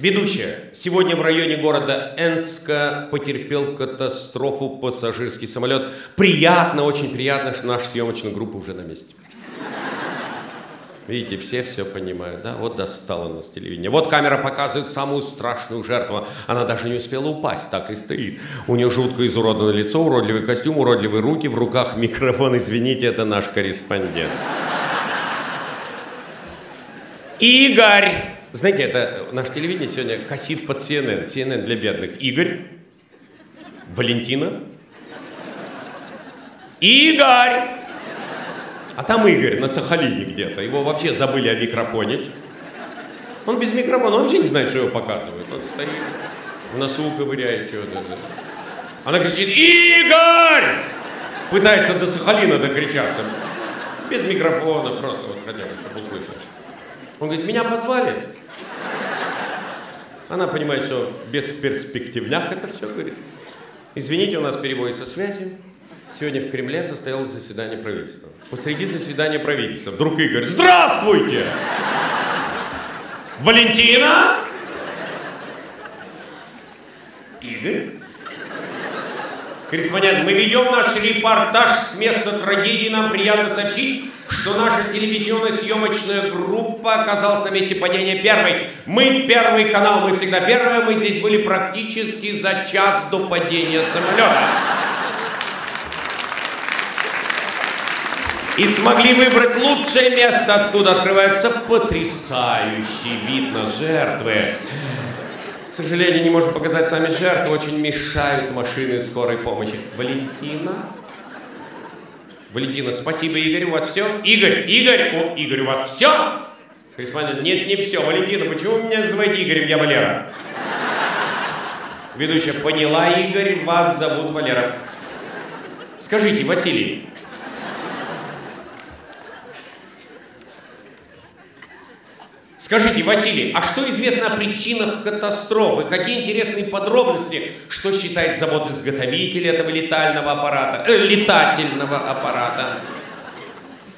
Ведущая. Сегодня в районе города Энска потерпел катастрофу пассажирский самолет. Приятно, очень приятно, что наша съемочная группа уже на месте. Видите, все все понимают, да? Вот достало нас телевидение. Вот камера показывает самую страшную жертву. Она даже не успела упасть, так и стоит. У нее жутко изуродованное лицо, уродливый костюм, уродливые руки, в руках микрофон. Извините, это наш корреспондент. Игорь! Знаете, это наше телевидение сегодня косит под CNN. CNN для бедных. Игорь, Валентина, Игорь! А там Игорь на Сахалине где-то. Его вообще забыли о Он без микрофона, он вообще не знает, что его показывают. Он стоит, в носу ковыряет что-то. Она кричит «Игорь!» Пытается до Сахалина докричаться. Без микрофона, просто вот хотя бы, чтобы услышать. Он говорит, меня позвали? Она понимает, что без перспективняк это все говорит. Извините, у нас перебои со связью. Сегодня в Кремле состоялось заседание правительства. Посреди заседания правительства вдруг Игорь, здравствуйте! Валентина? Игорь? Корреспондент, мы ведем наш репортаж с места трагедии. Нам приятно сообщить, что наша телевизионная съемочная группа оказалась на месте падения первой. Мы первый канал, мы всегда первые, мы здесь были практически за час до падения самолета. И смогли выбрать лучшее место, откуда открывается потрясающий вид на жертвы. К сожалению, не можем показать сами жертвы, очень мешают машины скорой помощи. Валентина? Валентина, спасибо, Игорь, у вас все? Игорь, Игорь, о, Игорь, у вас все? Корреспондент, нет, не все. Валентина, почему вы меня называете Игорем, я Валера? Ведущая, поняла, Игорь, вас зовут Валера. Скажите, Василий, Скажите, Василий, а что известно о причинах катастрофы? Какие интересные подробности? Что считает завод-изготовитель этого летального аппарата? Э, летательного аппарата?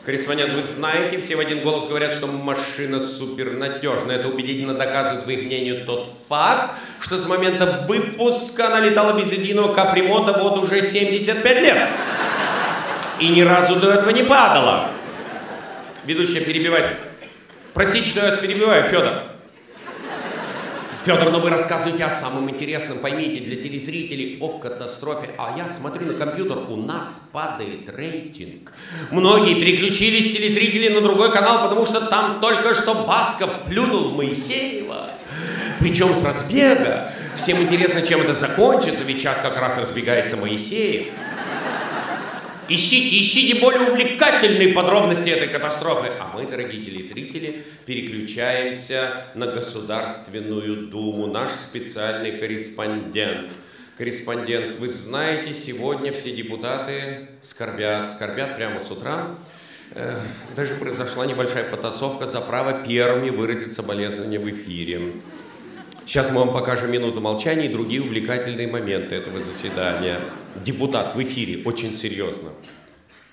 Корреспондент, вы знаете, все в один голос говорят, что машина супернадежная. Это убедительно доказывает, по их мнению, тот факт, что с момента выпуска она летала без единого капремонта вот уже 75 лет. И ни разу до этого не падала. Ведущая перебивает. Простите, что я вас перебиваю, Федор. Федор, но вы рассказываете о самом интересном. Поймите, для телезрителей о катастрофе. А я смотрю на компьютер, у нас падает рейтинг. Многие переключились телезрители на другой канал, потому что там только что Басков плюнул Моисеева. Причем с разбега. Всем интересно, чем это закончится, ведь сейчас как раз разбегается Моисеев. Ищите, ищите более увлекательные подробности этой катастрофы. А мы, дорогие телезрители, переключаемся на Государственную Думу. Наш специальный корреспондент. Корреспондент, вы знаете, сегодня все депутаты скорбят, скорбят прямо с утра. Даже произошла небольшая потасовка за право первыми выразить соболезнования в эфире. Сейчас мы вам покажем минуту молчания и другие увлекательные моменты этого заседания. Депутат в эфире, очень серьезно.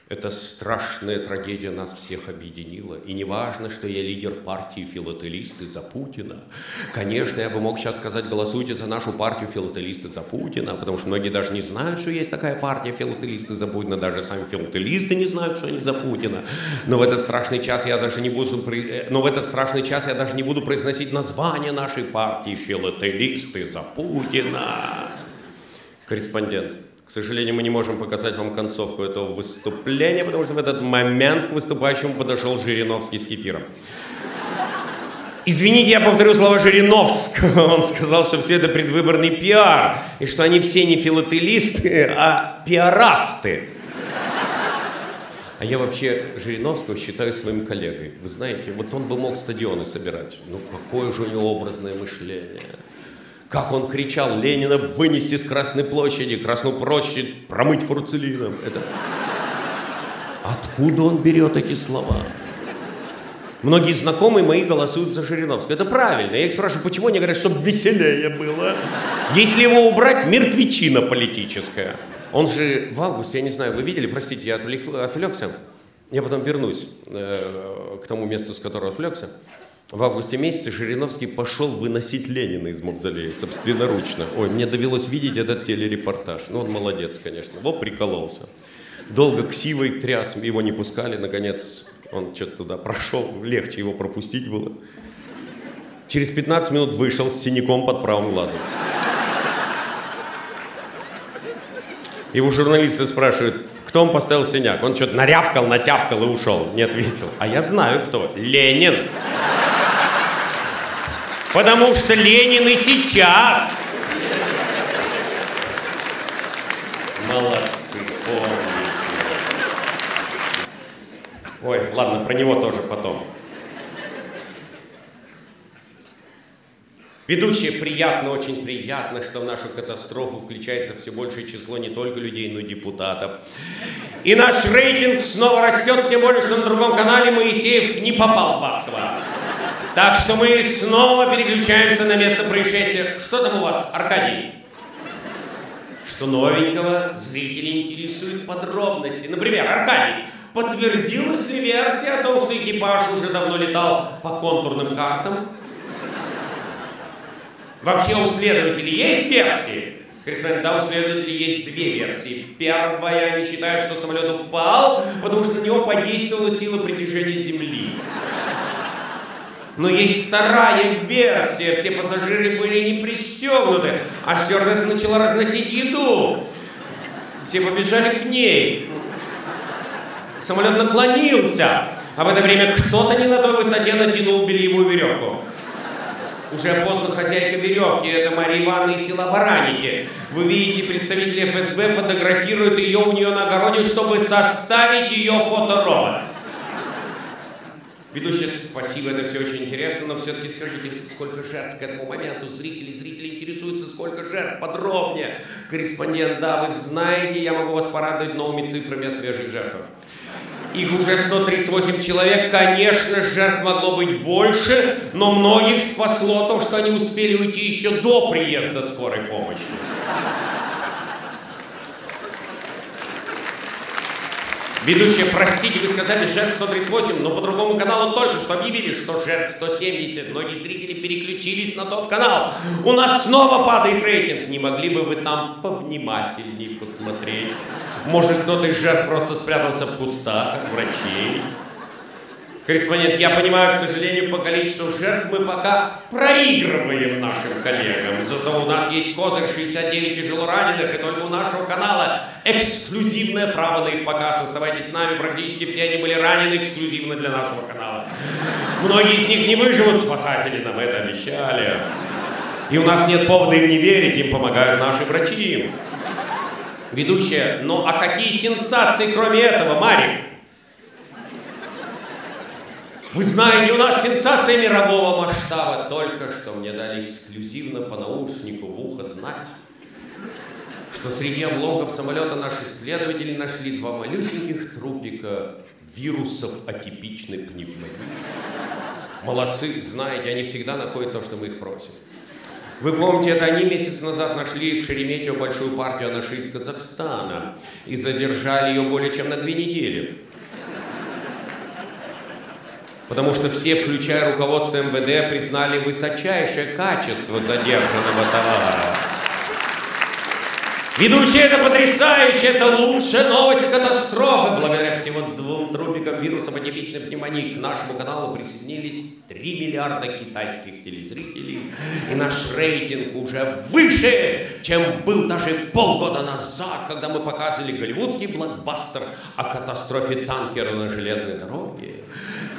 Эта страшная трагедия нас всех объединила. И не важно, что я лидер партии филателисты за Путина. Конечно, я бы мог сейчас сказать, голосуйте за нашу партию филателисты за Путина, потому что многие даже не знают, что есть такая партия филателисты за Путина. Даже сами филателисты не знают, что они за Путина. Но в этот страшный час я даже не буду, но в этот страшный час я даже не буду произносить название нашей партии филателисты за Путина. Корреспондент. К сожалению, мы не можем показать вам концовку этого выступления, потому что в этот момент к выступающему подошел Жириновский с кефиром. Извините, я повторю слова Жириновского. Он сказал, что все это предвыборный пиар, и что они все не филателисты, а пиарасты. А я вообще Жириновского считаю своим коллегой. Вы знаете, вот он бы мог стадионы собирать. Ну, какое же у него образное мышление. Как он кричал Ленина вынести с Красной площади, Красную площадь промыть фурцелином. Это... Откуда он берет эти слова? Многие знакомые мои голосуют за Жириновского. Это правильно. Я их спрашиваю, почему они говорят, чтобы веселее было. Если его убрать, мертвечина политическая. Он же в августе, я не знаю, вы видели, простите, я отвлек, отвлекся. Я потом вернусь э, к тому месту, с которого отвлекся. В августе месяце Жириновский пошел выносить Ленина из мавзолея собственноручно. Ой, мне довелось видеть этот телерепортаж. Ну, он молодец, конечно. Вот прикололся. Долго ксивой тряс, его не пускали. Наконец, он что-то туда прошел. Легче его пропустить было. Через 15 минут вышел с синяком под правым глазом. Его журналисты спрашивают, кто он поставил синяк? Он что-то нарявкал, натявкал и ушел. Не ответил. А я знаю кто. Ленин. Потому что Ленин и сейчас. Молодцы, помните. Ой, ладно, про него тоже потом. Ведущие, приятно, очень приятно, что в нашу катастрофу включается все большее число не только людей, но и депутатов. И наш рейтинг снова растет, тем более, что на другом канале Моисеев не попал в Баскова. Так что мы снова переключаемся на место происшествия. Что там у вас, Аркадий? Что новенького? Зрители интересуют подробности. Например, Аркадий, подтвердилась ли версия о том, что экипаж уже давно летал по контурным картам? Вообще у следователей есть версии? Корреспондент, да, у следователей есть две версии. Первая, они считают, что самолет упал, потому что на него подействовала сила притяжения Земли. Но есть вторая версия. Все пассажиры были не пристегнуты, а стюардесса начала разносить еду. Все побежали к ней. Самолет наклонился, а в это время кто-то не на той высоте натянул бельевую веревку. Уже поздно хозяйка веревки, это Мария Ивановна из села Баранихи. Вы видите, представители ФСБ фотографируют ее у нее на огороде, чтобы составить ее фоторобот. Ведущий, спасибо, это все очень интересно, но все-таки скажите, сколько жертв к этому моменту? Зрители, зрители интересуются, сколько жертв, подробнее. Корреспондент, да, вы знаете, я могу вас порадовать новыми цифрами о свежих жертвах. Их уже 138 человек, конечно, жертв могло быть больше, но многих спасло то, что они успели уйти еще до приезда скорой помощи. Ведущая, простите, вы сказали жертв 138, но по другому каналу только что объявили, что жертв 170. Многие зрители переключились на тот канал. У нас снова падает рейтинг. Не могли бы вы там повнимательнее посмотреть? Может, кто-то из жертв просто спрятался в кустах, как врачей? Корреспондент, я понимаю, к сожалению, по количеству жертв мы пока проигрываем нашим коллегам. Зато у нас есть козырь 69 тяжело раненых, и только у нашего канала эксклюзивное право на их показ. Оставайтесь с нами, практически все они были ранены эксклюзивно для нашего канала. Многие из них не выживут, спасатели нам это обещали. И у нас нет повода им не верить, им помогают наши врачи. Ведущая, ну а какие сенсации кроме этого, Марик? Вы знаете, у нас сенсация мирового масштаба. Только что мне дали эксклюзивно по наушнику в ухо знать, что среди обломков самолета наши исследователи нашли два малюсеньких трупика вирусов атипичной пневмонии. Молодцы, знаете, они всегда находят то, что мы их просим. Вы помните, это они месяц назад нашли в Шереметьево большую партию анаши из Казахстана и задержали ее более чем на две недели. Потому что все, включая руководство МВД, признали высочайшее качество задержанного товара. Ведущий, это потрясающе, это лучшая новость катастрофы. Благодаря всего двум трупикам вируса атипичной пневмонии к нашему каналу присоединились 3 миллиарда китайских телезрителей. И наш рейтинг уже выше, чем был даже полгода назад, когда мы показывали голливудский блокбастер о катастрофе танкера на железной дороге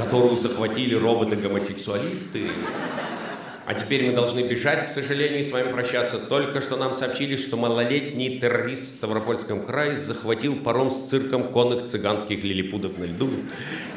которую захватили роботы-гомосексуалисты. А теперь мы должны бежать, к сожалению, и с вами прощаться. Только что нам сообщили, что малолетний террорист в Ставропольском крае захватил паром с цирком конных цыганских лилипудов на льду.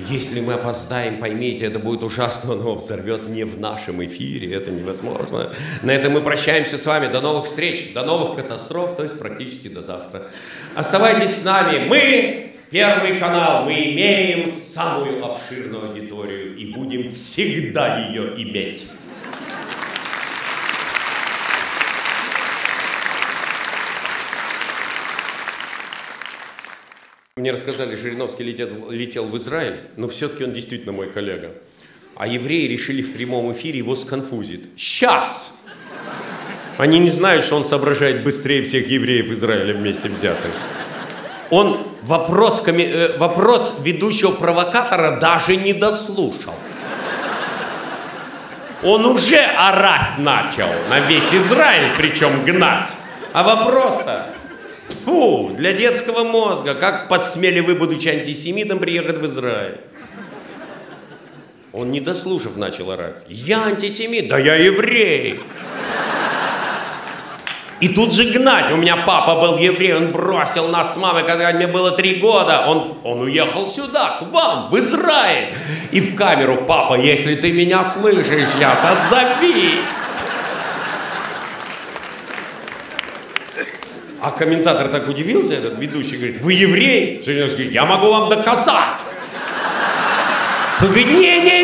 Если мы опоздаем, поймите, это будет ужасно, но взорвет не в нашем эфире, это невозможно. На этом мы прощаемся с вами. До новых встреч, до новых катастроф, то есть практически до завтра. Оставайтесь с нами. Мы Первый канал, мы имеем самую обширную аудиторию и будем всегда ее иметь. Мне рассказали, Жириновский летел, летел в Израиль, но все-таки он действительно мой коллега. А евреи решили в прямом эфире его сконфузить. Сейчас! Они не знают, что он соображает быстрее всех евреев Израиля вместе взятых. Он вопрос, э, вопрос ведущего провокатора даже не дослушал. Он уже орать начал на весь Израиль, причем гнать. А вопрос-то, фу, для детского мозга, как посмели вы, будучи антисемитом, приехать в Израиль? Он, не дослушав, начал орать. Я антисемит, да я еврей. И тут же гнать. У меня папа был еврей, он бросил нас с мамой, когда мне было три года. Он, он уехал сюда, к вам, в Израиль. И в камеру, папа, если ты меня слышишь сейчас, отзовись. А комментатор так удивился, этот ведущий, говорит, вы еврей? Жириновский говорит, я могу вам доказать. Он говорит, не, не